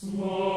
Small